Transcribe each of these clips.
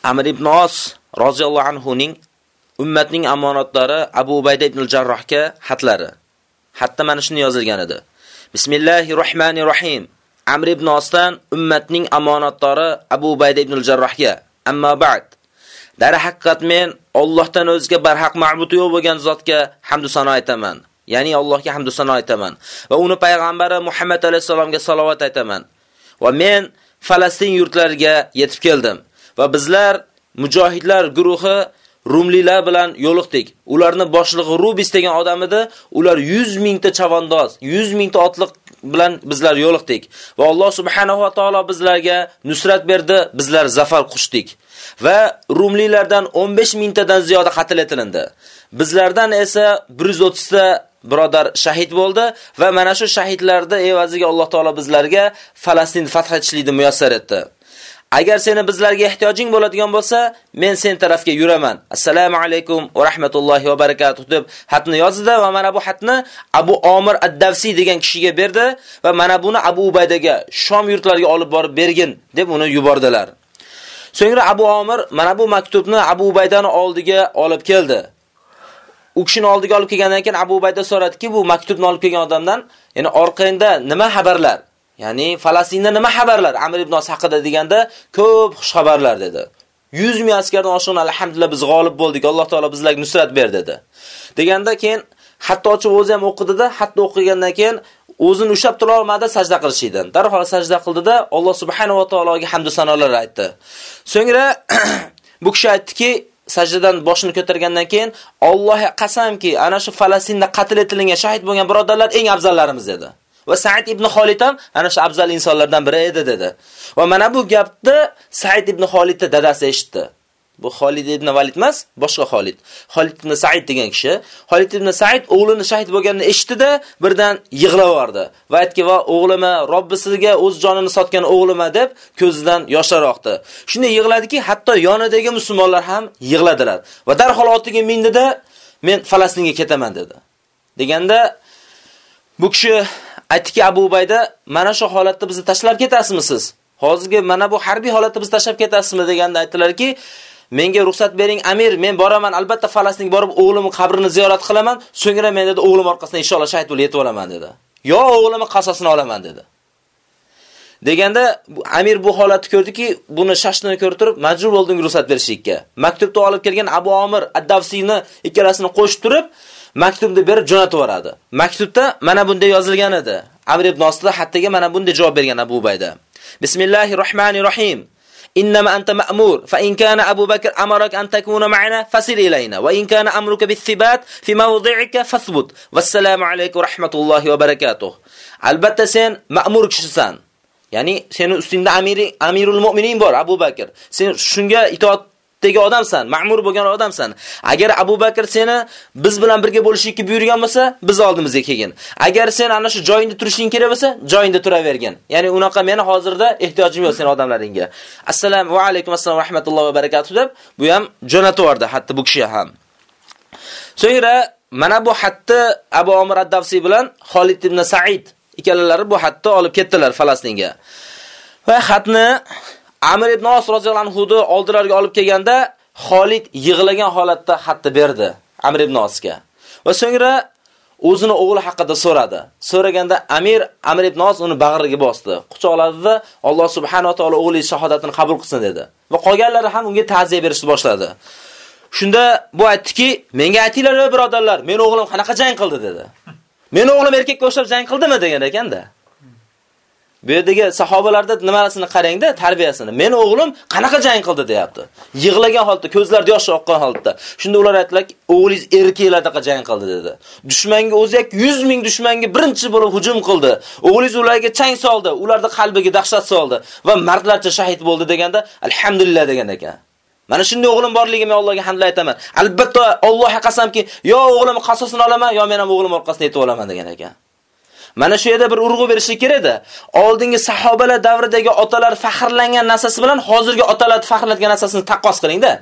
Amr ibn Os roziyallohu anhu ning ummatning amonatlari Abu Ubayda ibn al-Jarrohga xatlari. Hatto mana shuni yozilgan edi. Bismillahirrohmanirrohim. Amr ibn Osdan ummatning amonatlari Abu Ubayda ibn al-Jarrohga. Amma ba'd. Dar haqiqat men Allohdan o'zga barhaq ma'bud yo'q bo'lgan zotga hamd va sano aytaman. Ya'ni Allohga hamd va sano aytaman va uni payg'ambari Muhammad alayhisalomga salovat aytaman. Va men Falastin yurtlariga yetib keldim va bizlar mujohidlar guruhi Rumlilar bilan yo'liqdik. Ularni boshlig'i Rubis degan odam edi. Ular 100 mingta chavandoz, 100 mingta otliq bilan bizlar yo'liqdik. Va Alloh subhanahu va taolo bizlarga nusrat berdi, bizlar zafar quchdik. Va Rumlilardan 15 mingtadan ziyoda qatl etilindi. Bizlardan esa 130 ta birodar shahid bo'ldi va mana shu shahidlarni evaziga Alloh taolo bizlarga Falastin fath etishlikni muyassar etdi. Agar seni bizlarga ehtiyojing bo'ladigan bo'lsa, men sen tarafga yuraman. Assalomu alaykum va rahmatullohi va barakatuh deb xatni yozdi va mana bu xatni Abu Omir ad-Davsi degan kishiga berdi va mana buni Abu Ubaydaga Shom yurtlariga olib borib bergin deb uni yubordilar. So'ngra Abu Omir mana bu maktubni Abu Ubaydani oldiga olib keldi. U kishini oldiga olib kelgandan keyin Abu Ubayda so'radiki, bu maktubni olib kelgan odamdan, ya'ni orqangda nima xabarlar? Ya'ni Falastinda nima xabarlar? Amr ibn Os haqida deganda ko'p xush xabarlar dedi. 100 ming askardan oshiq alhamdulillah biz g'olib bo'ldik. Alloh taolo bizlarga nusrat berdi dedi. Deganda keyin hatto ochib o'zi ham o'qidida, hatto o'qigandan keyin o'zini ushlab tura olmadi sajda qilishidan. Darhol sajda qildida Alloh subhanahu va taologa hamd va sanolar aytdi. So'ngra bu kishi aytdiki, sajdadan boshini ko'targandan keyin Allohga qasamki, ana shu Falastinda qatl etilgan, shahid bo'lgan birodarlar eng afzallarimiz dedi. Va Sa'id ibn Xolid ham ana shu afzal insonlardan biri edi dedi. Va mana bu gapni Sa'id ibn Xolidni dadasi eshitdi. Bu Xolid ibn Valid emas, boshqa Xolid. Xolid ibn Sa'id degan kishi. Xolid ibn Sa'id o'g'lini shahid bo'lganini eshitdi-da, birdan yig'lab yubordi. Va aytdi: "Va o'g'lima, Robbisiga o'z jonini sotgan o'g'lima" deb ko'zidan yoshlar oqdi. Shunday yig'ladiki, hatto yonidagi musulmonlar ham yig'ladilar. Va darhol otiga mindi-da, "Men Falastinga ketaman" dedi. Deganda bu kishi aytdiki Abu Ubayda, mana shu holatda bizni tashlab ketasizmi siz? Hozirgi mana bu harbiy holatda bizni tashlab ketasizmi deganda aytdilarki, menga ruxsat bering amir, men boraman, albatta Falastinga borib o'g'limning qabrini ziyorat qilaman, so'ngra men dedi o'g'lim orqasidan inshaalloh shahid bo'lib yetib olaman dedi. Yo o'g'limni qasosini olaman dedi. Deganda amir bu holatni ko'rdiki, buni shashni ko'rib turib, majbur bo'ldim ruxsat berishlikka. Maktubni olib kelgan Abu Omir ad-Davsiyni ikkalasini qo'shib turib, maktubni berib jo'natib yuboradi. Maktubda mana bunday yozilgan edi. Amr ibn Osda hattaga mana bunday javob bergan Abu Ubayda. Bismillahirrohmanirrohim. إنما أنت مأمور فإن كان أبو بكر أمرك أن تكون معنا فسل إلينا وإن كان أمرك بالثبات في موضعك فاثبت والسلام عليكم ورحمة الله وبركاته albatta sen ma'mur kishisan ya'ni seni ustingda amiri amirul mu'minin bor Abu Bakr sen shunga itoat dagi odamsan, ma'mur bo'lgan odamsan. Agar Abu Bakr seni biz bilan birga bo'lishingni buyurgan bo'lsa, biz oldimizga kelgin. Agar sen ana shu joyingda turishing kerak bo'lsa, joyingda turavergin. Ya'ni unaqa meni hozirda ehtiyojim yo'q sen odamlaringga. Assalomu alaykum assalom rahmatullohi va barakatuh deb bu ham jo'natib yubordi, hatto bu kishi ham. So'ngra mana bu hatto Abu Omir ad-Davsi bilan Xolid ibn Sa'id ikkalalari bu hatto olib ketdilar Falastinga. Va xatni Amr ibn Os roziyallohu anhu oldilariga olib kelganda Xolid yig'lagan holatda xatni berdi Amr ibn Osga. Va so'ngra o'zini o'g'li haqida so'radi. So'raganda Amir Amr ibn Os uni bag'riga bosdi. Quchoqladi Alloh subhanahu va taolo o'g'li shahodatini qabul qilsin dedi. Va qolganlari ham unga ta'ziya berishni boshladi. Shunda bu aytdiki, menga aytinglar, birodarlar, men o'g'lim qanaqa jang qildi dedi. Men o'g'lim erkakka o'xshab jang qildimi degan ekanda. Bu yerdagi sahobalarda nimasini qarangda, tarbiyasini. Men o'g'lim qanaqa jang qildi deyapti. Yig'lagan holda, ko'zlarida yosh oqqan holda. Shunda ular aytdilar, o'g'lingiz erkaklardaqa jang qildi dedi. Dushmanga o'zi 100 ming dushmanga birinchi bo'lib hujum qildi. O'g'lingiz ularga chang soldi, ularda qalbiga dahshat soldi va mardlarcha shahid bo'ldi deganda, alhamdulillah degan ekan. Mana shunday o'g'lim borligiga men Allohga hamd aytaman. Albatta Allohga qasamki, yo o'g'lim qasosini olaman, yo men ham o'g'lim orqasidan yetib olaman degan ekan. Mana shu yerda bir urg'u berishi kerakda. Oldingi sahobalar davridagi otalar faxrlangan narsasi bilan hozirgi otalar faxrlangan narsasini taqqos qiling-da.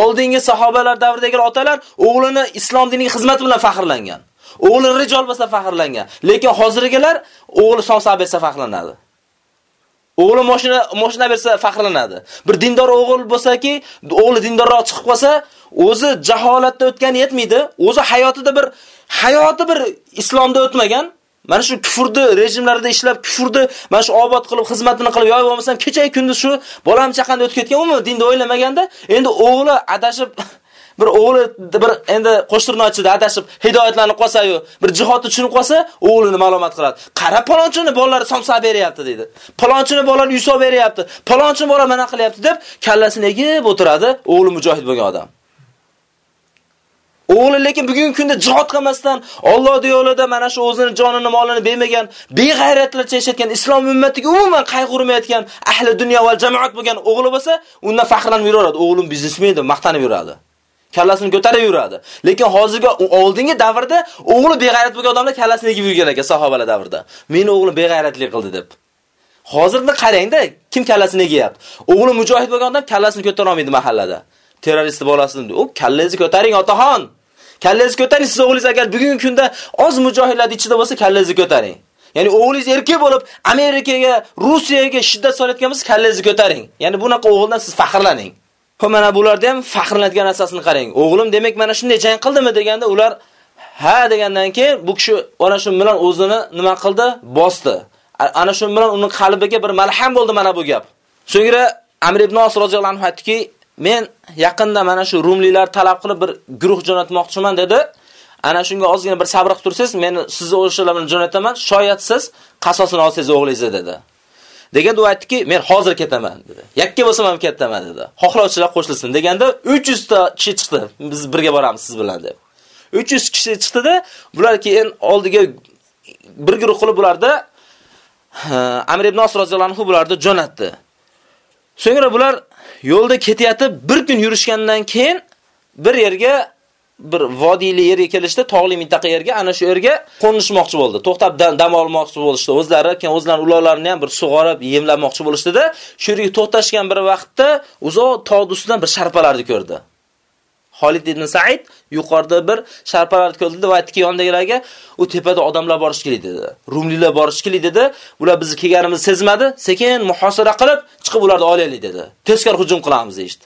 Oldingi sahobalar davridagi otalar o'g'lini islom diniga xizmati bilan faxrlangan. O'g'li rijol bo'lsa faxrlangan. Lekin hozirgilar o'g'li son bersa faxrlanadi. O'g'li mashina mashina bersa faxrlanadi. Bir dindor o'g'il bo'lsa-ki, o'g'li dindorroq chiqib qolsa, o'zi jaholatda o'tgani yetmaydi. O'zi hayotida bir hayoti bir islomda o'tmagan, Mana shu kufurni rejimlarida ishlab, kufurni mana shu obod qilib, xizmatini qilib, yoyib bo'lmasam kecha kunduz shu bolam chaqanda o'tib ketgan, umuman dinda o'ylamaganda, endi o'g'li adashib bir o'g'li bir endi qo'shtirnochida adashib hidoyatlanib qolsa-yu, bir jihodni tushunib qolsa, o'g'lini ma'lumot qiladi. Qara palonchini bolalar somsa beryapti dedi. Palonchini bolalar yuso beryapti. Palonchini bola mana qilyapti deb kallasini egib o'tiradi, o'g'li mujohid bo'lgan odam. O'g'li lekin bugungi kunda jihad qilmasdan Alloh yo'lida mana shu o'zini jonini, molini bermagan, beg'ayratlarcha yashayotgan islom ummatiga umuman qayg'urmayotgan ahli dunyo va jamoat bo'lgan o'g'li bo'lsa, undan faxrlanib yuraveradi. O'g'lim biznesmen deb maqtanib yuradi. kallasini ko'tarib yuradi. Lekin hozirgi oldingi davrda o'g'li beg'ayrat bo'lgan odamlar kallasini egib yurgan ekan sahobalar davrida. Meni o'g'lim beg'ayratlik qildi deb. Hozirni qarangda, kim kallasini egyapti? O'g'li mujohid bo'lgan odam kallasini ko'tara olmaydi mahallada. Terrorist bolasini, u kallangizni ko'taring otaxon. Kallangizni ko'taring, siz o'g'lingiz agar bugungi kunda oz mujohidlar ichida bo'lsa, kallangizni ko'taring. Ya'ni o'g'lingiz erkak bo'lib Amerikaga, Rossiyaga shiddat solayotgan bo'lsa, kallangizni ko'taring. Ya'ni bunaqa o'g'ildan siz faxrlaning. Xo'p, mana bularda ham faxrlanadigan narsasini qarang. O'g'lim demak mana shunday jang qildimi deganda ular ha degandan keyin bu kishi ana shu bilan o'zini nima qildi? Bosdi. Ana shu bilan uning qalbiga bir malham bo'ldi mana bu gap. So'ngra Amr ibn Os roziyallohu anhu aytdiki, men yaqinda mana shu rumliklar talab qilib bir guruh jo'natmoqchiman dedi. Ana shunga ozgina bir sabr qilib tursiz, men sizni o'shalar bilan jo'nataman. Shoyat siz qasosini olsangiz o'g'lingizni dedi. Deganda u aytdiki, men hozir ketaman dedi. Yakka bo'lsam ham ketaman dedi. Xohlovchilar qo'shilsin deganda 300 ta kishi chiqdi. Biz birga boramiz siz bilan deb. 300 kishi chiqdi-da, bular keyin oldiga bir guruh qilib bularda Amr ibn Os roziyallohu anhu bularni jo'natdi. So'ngra bular yo'lda ketyapti, bir kun yurishgandan keyin bir yerga bir vodiyli yerga kelishdi, tog'li mintaqa yerga, ana shu yerga qo'nishmoqchi bo'ldi. To'xtab dam olmoqchi bo'lishdi. O'zlari keyin o'zlarining uloqlarini ham bir sug'orib, yemlamoqchi bo'lishdi-da, shu yerga to'xtashgan bir vaqtda uzoq tog' ustidan bir sharpalarni ko'rdi. Xolid ibn Said yuqorida bir sharpalarni ko'rdi va aytdiki yondagilarga, u tepada odamlar borish kerak dedi. Rumlilar borish kerak dedi. Ular bizni kelganimizni sezmadi, sekin muhosara qilib chiqib ularni olaylik dedi. Tezkor hujum qilamiz deydi.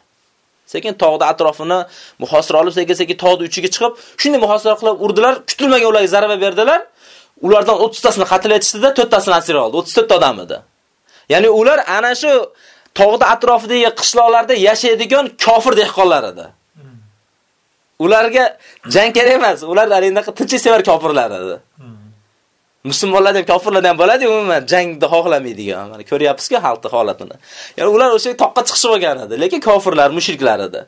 Sekin tog'da atrofini muhosara olib, sekin-sekin tog'da uchiga chiqib, shunday muhosara qilib urdilar, kutilmagan ularga zarba berdilar. Ulardan 30 tasini qatl etishdida, 4 tasini asir oldi. 34 ta odam edi. Ya'ni ular ana shu tog'da atrofidagi qishloqlarda yashaydigan kofir dehqonlar edi. Ularga jang kerak emas. Ular arindaqa tinchlik sevar kofirlar edi. Musulmonlar ham kofirlar ham bo'ladi, umuman jangni xohlamaydigan. Mana ko'ryapsiz-ku xalqning holatini. Ya'ni ular o'sha toqqa chiqishi bo'lgan edi, lekin kofirlar, mushriklar edi.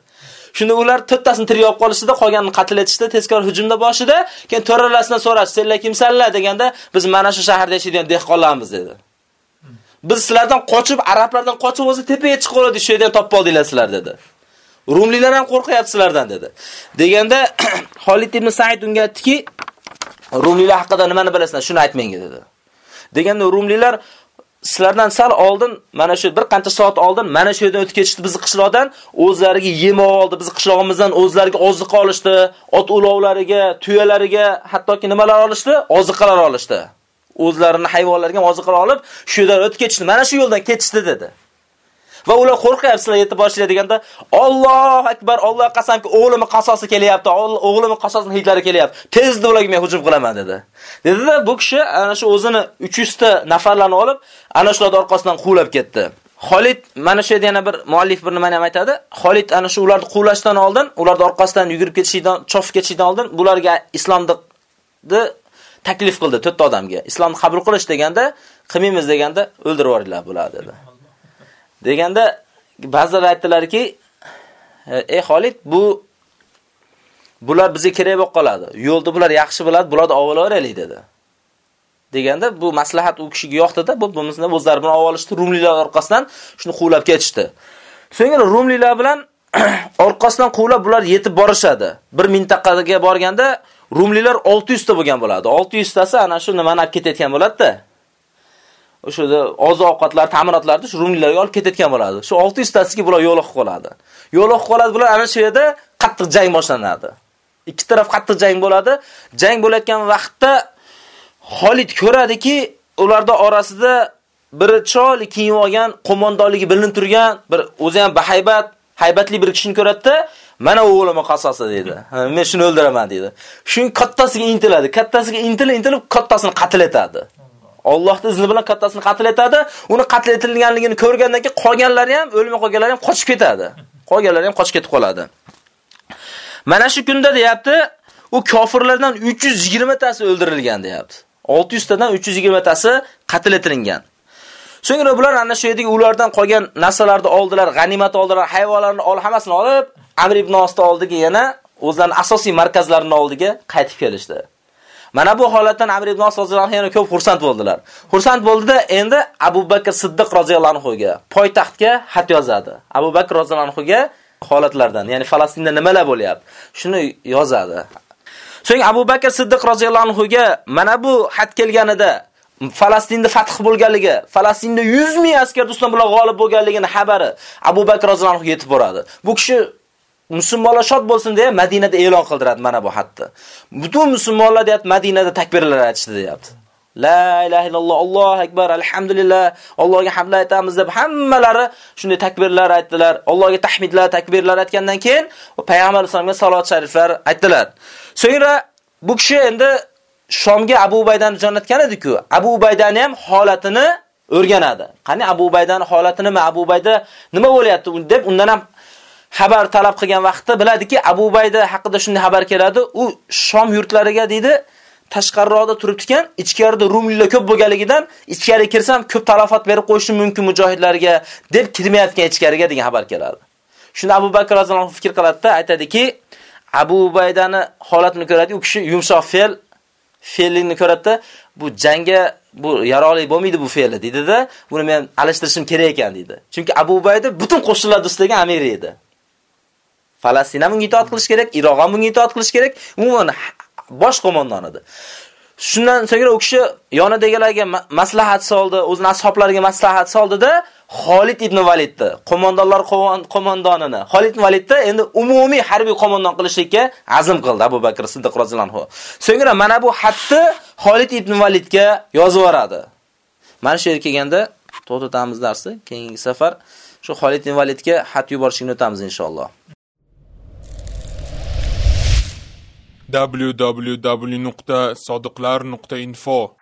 Shunda ular to'ttasini tirik olib qolishdi, qolganini qatl etishdi, tezkor hujumda boshida, keyin to'ralasidan so'rash, "Senlar kimsanlar?" deganda, "Biz mana shu shaharda yashaydigan dehqonlarmiz" dedi. Biz sizlardan qochib, arablardan qochib o'zi tepaga chiqib oldik, shu yerdan topib oldinglar sizlar dedi. Rumlilar ham qo'rqyapti sizlardan dedi. Deganda Xolid ibn Said unga aytdiki, Rumlilar haqida nimani bilasizlar? Shuni aytmang dedi. Deganda Rumlilar sizlardan sal oldin, mana shu bir qancha soat oldin mana shu yerdan o'tib ketishdi bizni qishloqdan, o'zlariga yem oldi, bizni qishlog'imizdan o'zlariga oziq olishdi, ot ulovlariga, tuyalariga, hattoki nimalar olishdi? Oziqalar olishdi. O'zlarini hayvonlarga oziqalar olib, shu yerdan o'tib ketishdi. Mana shu yo'ldan ketishdi dedi. Va ular qo'rqyapsizlar yetib borishlar deganda, Alloh akbar, Alloh qasamki, o'g'limi qasosi kelyapti, o'g'limi qasosini hitlari kelyapti. Tezda ularga men hujum qilaman dedi. Dedida bu kishi ana shu o'zini 300 ta nafarlarni olib, ana shular orqasidan quvlab ketdi. Xolid mana shu yerda yana bir muallif bir nimani ham aytadi. Xolid ana shu ularni quvlashdan oldin, ularni orqasidan yugurib ketishidan, chofib ketishidan oldin bularga islomni taklif qildi to'rtta odamga. Islomni qabul qilish deganda, qilmaymiz deganda o'ldirib yuboringlar bular dedi. Deganda ba'zilar aytdilarki, e, "Ey Xolid, bu bular bizga kerak bo'lib qoladi. Yo'lni bular yaxshi biladi, bularni ovolaveraylik" dedi. Deganda bu maslahat u kishiga yoqdi-da, bu bizni o'zlari bilan olishdi, rumliklar orqasidan shuni quvlab ketishdi. So'ngra rumliklar bilan orqasidan quvlab bular yetib borishadi. Bir mintaqaga borganda rumliklar 600 ta bo'lgan bo'ladi. 600 tasi ana shu nimani olib ketayotgan bo'ladi-da. O'sha oziq-ovqatlar, ta'minotlarni shu rumliklarga olib ketayotgan bo'ladi. Shu 600 tasiga bular yo'liqib qoladi. Yo'liqib qoladi bular ana shu yerda qattiq jang boshlanadi. Ikki taraf qattiq jang bo'ladi. Jang bo'layotgan vaqtda Xolid ko'radiki, ularda orasida bir chiroyli kiyib olgan, qo'mondonligi bilinib turgan, bir o'zi ham bahaybat, haybatli bir kishini ko'radi mana o'g'limni qasasi dedi. Men shuni o'ldiraman dedi. Shuni kattasiga intiladi. Kattasiga intilib, intilib kattasini qatl etadi. Allohning izni bilan kattasini qatl etadi. Uni qatl etilganligini ko'rgandan keyin qolganlari ham, o'lmay qolganlari ham qochib ketadi. Qolganlari ham qochib ketib qoladi. Mana shu kunda deyapti, u kofirlardan 320 tasi o'ldirilgan deyapti. 600 tadan 320 tasi qatl etilgan. So'ngra bular ana shu yerdagi ulardan qolgan narsalarni oldilar, g'animat oldilar, hayvonlarni ol hammasini olib, Amr ibn Osni oldiga yana o'zlarining asosiy markazlarini oldiga qaytib kelishdi. Mana bu holatdan Amr ibn Os roziyallohu yana ko'p xursand bo'ldilar. Xursand bo'ldida endi Abu Bakr Siddiq roziyallohu anhuga poytaxtga xat yozadi. Abu Bakr roziyallohu anhuga holatlardan, ya'ni Falastinda nimalar bo'lyapti, shuni yozadi. So'ng Abu Bakr Siddiq roziyallohu anhuga mana bu xat kelganida Falastinda fath bo'lganligi, Falastinda 100 ming askar do'stlar bilan g'olib bo'lganligini xabari Abu Bakr roziyallohu yetib boradi. Bu kishi musulmonlar shod bo'lsin deya Madinada e'lon qildiradi mana bu xatni. Butun musulmonlar deyapti Madinada takbirlar aytishdi deyapti. La ilaha illalloh, Allohu akbar, alhamdulillah, Allohga hamd aytamiz deb hammalari shunday takbirlar aytdilar. Allohga tahmidlar, takbirlar aytgandan keyin payg'ambar sollallohu salovat shariflar aytdilar. So'ngra bu kishi endi Shomga Abu Ubaydani jo'natgan edi-ku. Abu Ubaydani ham holatini o'rganadi. Qani Abu Ubaydani holati nima? Abu Ubayda nima bo'lyapti deb undan ham xabar talab qilgan vaqtda biladiki, Abu Bayda haqida shunday xabar keladi. U Shom yurtlariga deydi, tashqariroqda turibdi-kan, ichkarida rumliklar ko'p bo'lganligidan ichkari kirsam ko'p talafot berib qo'yishim mumkin mujohidlarga deb kirmayotgan ichkariga degan xabar keladi. Shunda Abu Bakr roziyallohu fikr fikr qiladida aytadiki, Abu Ubaydani holatini ko'radi, u kishi yumshoq fe'l fe'lini ko'radida, bu jangga bu yaroqli bo'lmaydi bu fe'li dedi-da, buni men alishtirishim kerak ekan dedi. Chunki Abu Ubayda butun qo'shinlar do'stligi amir edi. Falastin ham bunga itoat qilish kerak, Iroq ham bunga itoat qilish kerak, umuman bosh qo'mondon edi. Shundan so'ngra u kishi yonidagilarga maslahat soldi, o'zining ashablariga maslahat soldi-da, Xolid ibn Validni, qo'mondonlar qo'mondonini, Xolid ibn Validni endi umumiy harbiy qo'mondon qilishga azm qildi Abu Bakr Siddiq roziyallohu. So'ngra mana bu xatni Xolid ibn Validga yozib yuboradi. Mana shu yerga kelganda to'xtatamiz darsni, keyingi safar shu Xolid ibn Validga xat yuborishni o'tamiz inshaalloh. www.sodiqlar.info